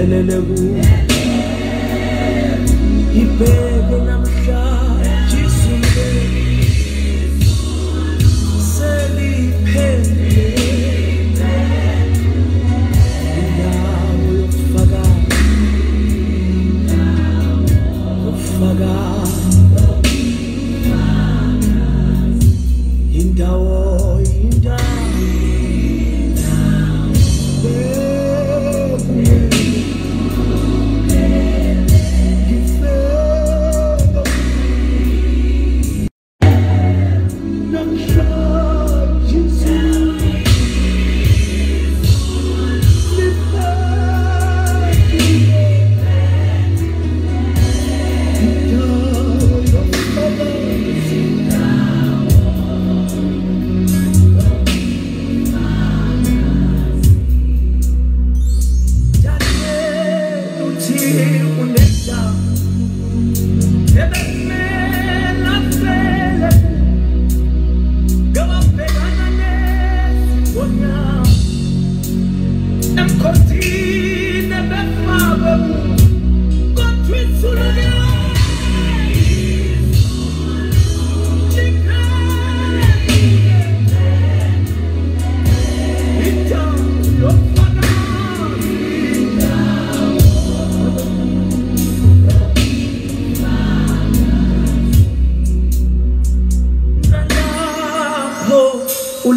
helelebu ipe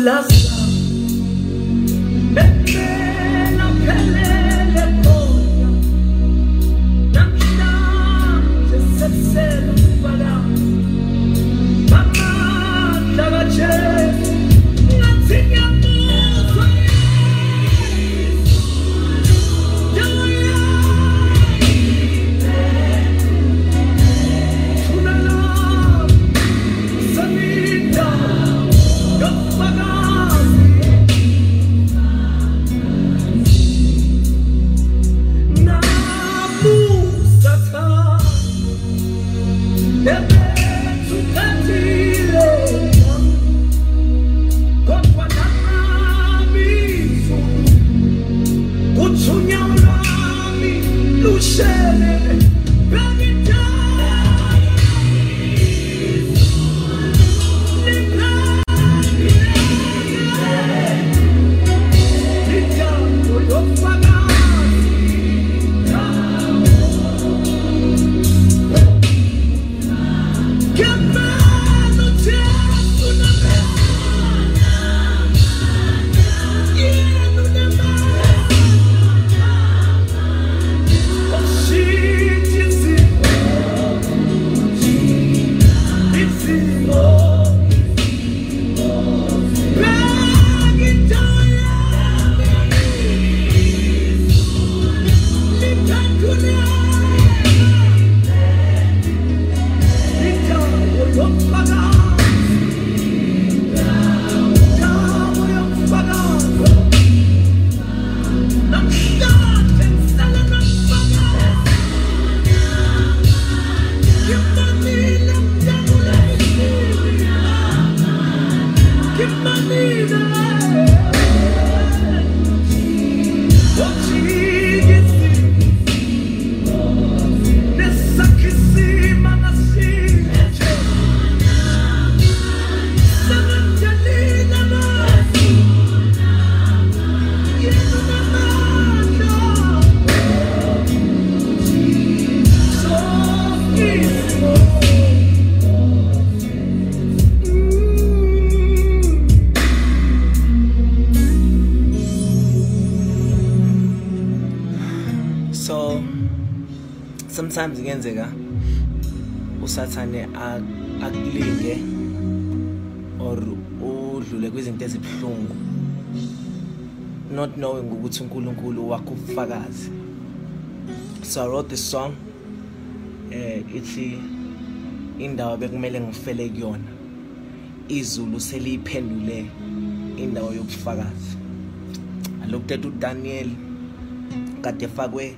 love. Namhlanje sometimes kuyenzeka usathane ak- akulinge or udlule kwizinto ezibuhlungu not knowing ukuthi uNkulunkulu wakho ubufakazi. So i wrote this song eh ithi indawo bekumele ngifele kuyona izulu seliyiphendule indawo yobufakazi. I looked at uDaniel kade efakwe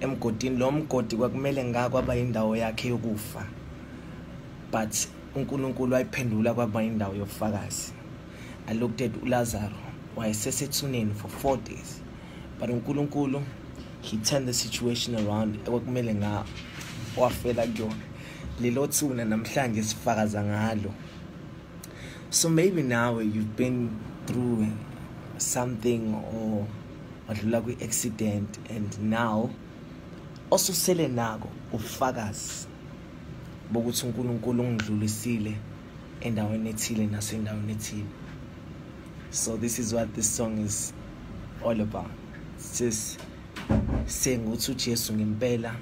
emgodini lo mgodi kwakumele ngakwaba indawo yakhe yokufa. But uNkulunkulu wayiphendula kwaba indawo yobufakazi. I looked at uLazaro wayesesethuneni for 4 days. But uNkulunkulu he turned the situation around ekwakumele nga wafela kuyona. Lelo thuna namhlanje sifakaza ngalo. So maybe now you've been through something or wadlula kwi-accident and now osusele nako ubufakazi bokuthi unkulunkulu ungidlulisile endaweni ethile nasendaweni ethile. So this is what this song is all about. Sis senguthi ujesu ngempela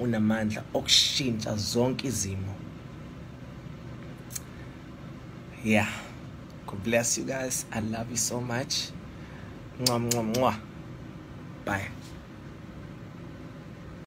unamandla okushintsha zonke izimo. Yeah. God bless you guys. I love you so much. Mwah mwah mwah. Bye.